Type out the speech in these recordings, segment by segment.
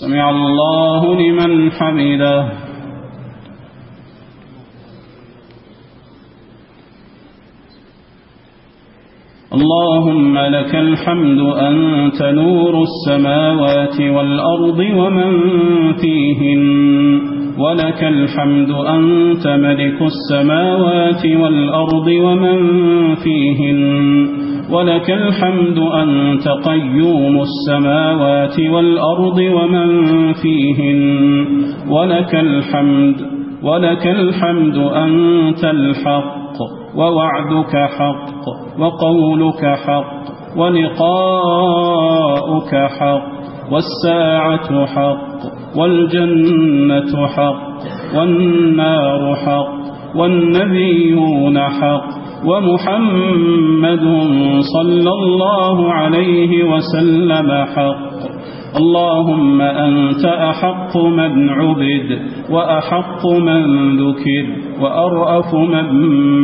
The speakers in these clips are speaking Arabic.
سمع الله لمن حمده. اللهم لك الحمد أنت نور السماوات والأرض ومن فيهن. ولك الحمد أنت ملك السماوات والأرض ومن فيهن. ولك الحمد أنت قيوم السماوات والأرض ومن فيهن. ولك الحمد ولك الحمد أنت الحق ووعدك حق وقولك حق ولقاؤك حق والساعة حق والجنة حق والنار حق والنبيون حق. ومحمد صلى الله عليه وسلم حق. اللهم أنت أحق من عبد وأحق من ذكر وأرأف من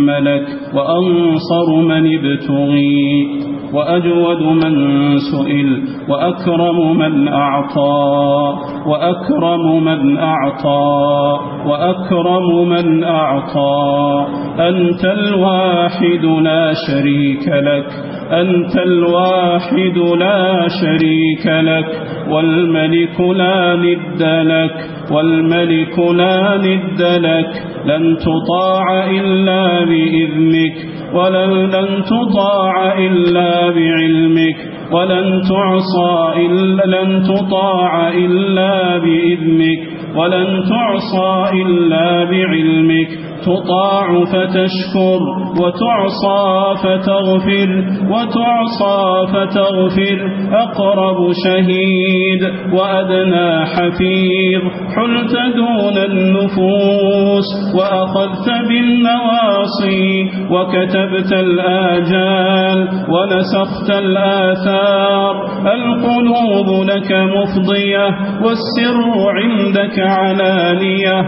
ملك وأنصر من ابتغي. وأجود من سئل وأكرم من أعطى وأكرم من أعطى وأكرم من أعطى. أنت الواحد لا شريك لك أنت الواحد لا شريك لك. والملك لا ند لك والملك لا ند لك. لن تطاع إلا بإذنك. ولن تطاع إلا بعلمك ولن تعصى إلا لن تطاع إلا بإذنك. ولن تعصى إلا بعلمك. تطاع فتشكر وتعصى فتغفر وتعصى فتغفر. أقرب شهيد وأدنى حفيظ. حلت دون النفوس وأخذت بالنواصي. وكتبت الآجال ونسخت الآثار. القلوب لك مفضية والسر عندك علانية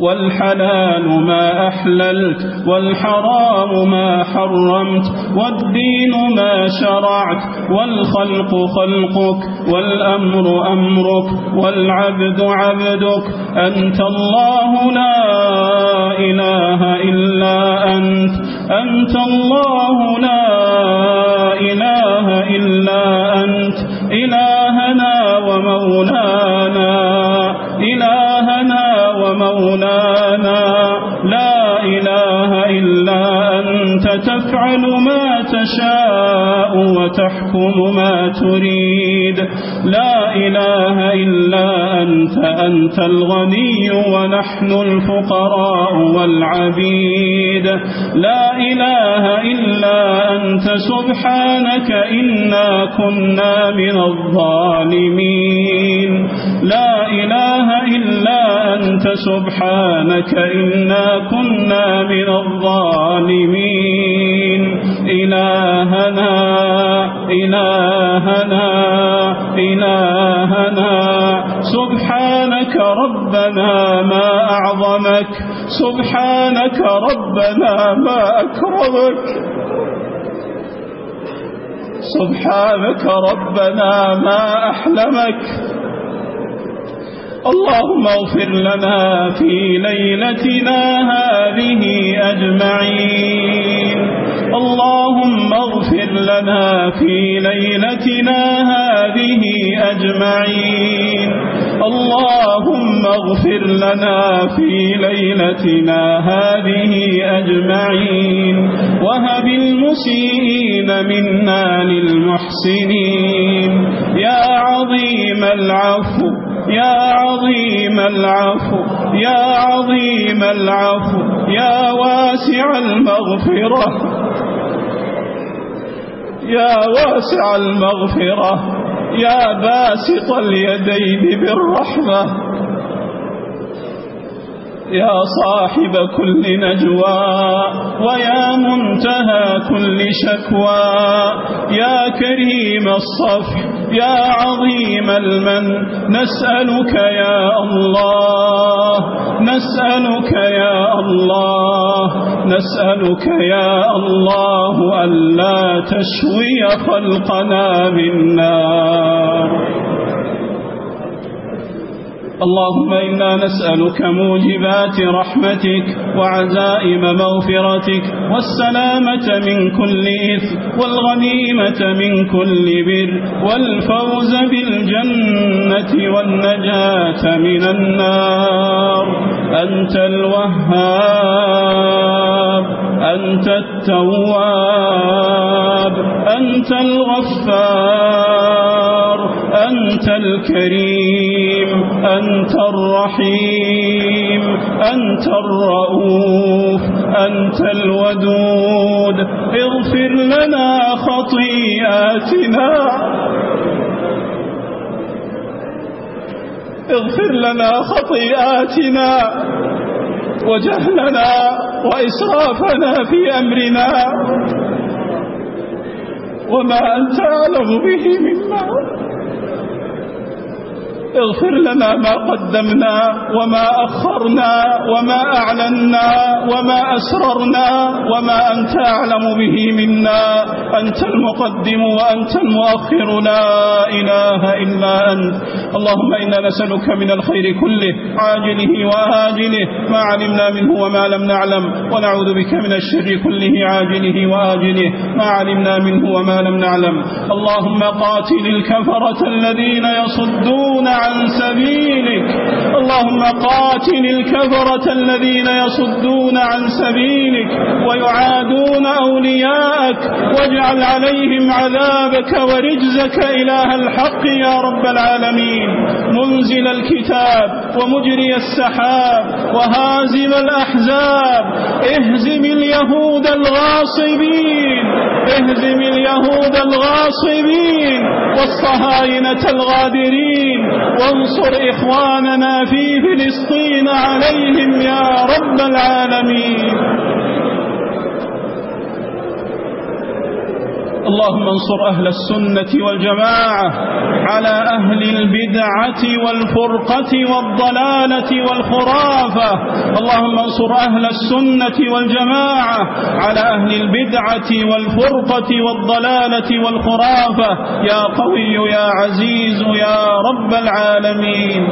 والحلال ما أحللت والحرام ما حرمت والدين ما شرعت والخلق خلقك والأمر أمرك والعبد عبدك. أنت الله لا إله إلا أنت أنت الله أنت تفعل ما تشاء وتحكم ما تريد. لا إله إلا أنت أنت الغني ونحن الفقراء والعبيد. لا إله إلا أنت سبحانك إنا كنا من الظالمين. لا إله إلا أنت سبحانك إنا كنا من الظالمين. إلهنا إلهنا إلهنا. سبحانك ربنا ما أعظمك. سبحانك ربنا ما أكرمك. سبحانك ربنا ما أحلمك. اللهم اغفر لنا في ليلتنا هذه أجمعين. اللهم اغفر لنا في ليلتنا هذه أجمعين. اللهم اغفر لنا في ليلتنا هذه أجمعين. وهب المسيئين منا للمحسنين. يا عظيم العفو. يا عظيم العفو يا عظيم العفو يا واسع المغفرة. يا واسع المغفرة يا باسط اليدين بالرحمة. يا صاحب كل نجوى ويا منتهى كل شكوى. يا كريم الصفح يا عظيم المن نسألك يا الله نسألك يا الله نسألك يا الله ألا تشوي خلقنا بالنار. اللهم إنا نسألك موجبات رحمتك وعزائم مغفرتك والسلامة من كل إثم والغنيمة من كل بر والفوز بالجنة والنجاة من النار أنت الوهاب أنت التواب أنت الغفار. أنت الكريم أنت الرحيم أنت الرؤوف أنت الودود. اغفر لنا خطيئاتنا. اغفر لنا خطيئاتنا. وجهلنا وإسرافنا في أمرنا. وما أنت أعلم به مما اغفر لنا ما قدمنا وما أخرنا وما أعلنا وما أسررنا وما أنت أعلم به منا. أنت المقدم وأنت المؤخر. لا إله إلا أنت. اللهم إنا نسألك من الخير كله عاجله وآجله. ما علمنا منه وما لم نعلم. ونعوذ بك من الشر كله عاجله وآجله. ما علمنا منه وما لم نعلم. اللهم قاتل الكفرة الذين يصدون عن سبيلك. اللهم قاتل الكفرة الذين يصدون عن سبيلك ويعادون أولياءك واجعل عليهم عذابك ورجزك إله الحق يا رب العالمين. منزل الكتاب ومجري السحاب وهازم الأحزاب. اهزم اليهود الغاصبين. اهزم اليهود الغاصبين والصهاينة الغادرين. وانصر إخواننا في فلسطين عليهم يا رب العالمين. اللهم انصر أهل السنة والجماعة على البدعة والفرقة والضلالة والخرافة. اللهم انصر أهل السنة والجماعة على أهل البدعة والفرقة والضلالة والخرافة. يا قوي يا عزيز يا رب العالمين.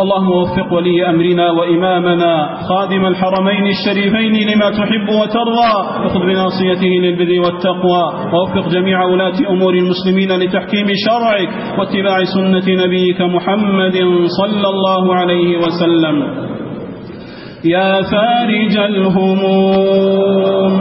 اللهم وفق ولي أمرنا وإمامنا خادم الحرمين الشريفين لما تحب وترضى وخذ بناصيته للبر والتقوى ووفق جميع ولاة أمور المسلمين لتحكيم شرعك واتباع سنة نبيك محمد صلى الله عليه وسلم. يا فارج الهموم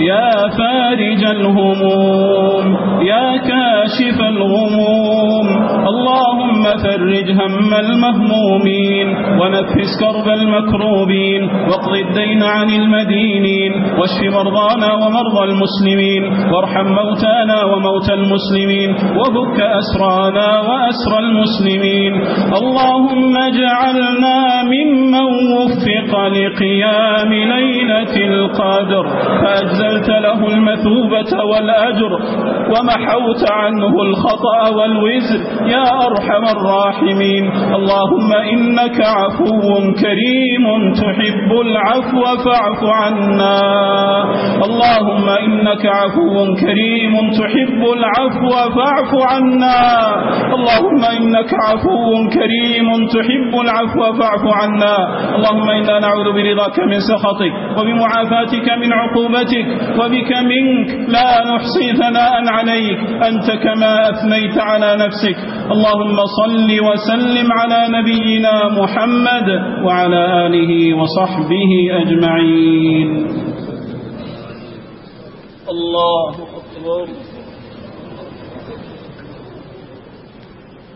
يا فارج الهموم يا كاشف الغموم اللهم اللهم فرج هم المهمومين ونفس كرب المكروبين واقض الدين عن المدينين واشف مرضانا ومرضى المسلمين وارحم موتانا وموتى المسلمين وبك أسرانا وأسرى المسلمين اللهم اجعلنا ممن وفق لقيام ليلة القدر فأجزلت له المثوبة والأجر ومحوت عنه الخطأ والوزر يا أرحم الراحمين اللهم إنك عفو كريم تحب العفو فاعف عنا. اللهم إنك عفو كريم تحب العفو فاعف عنا. اللهم إنك عفو كريم تحب العفو فاعف عنا. اللهم إنا نعوذ برضاك من سخطك وبمعافاتك من عقوبتك وبك منك. لا نحصي ثناء عليك. أنت كما أثنيت على نفسك. اللهم صل وصل وسلم على نبينا محمد وعلى آله وصحبه أجمعين. الله أكبر.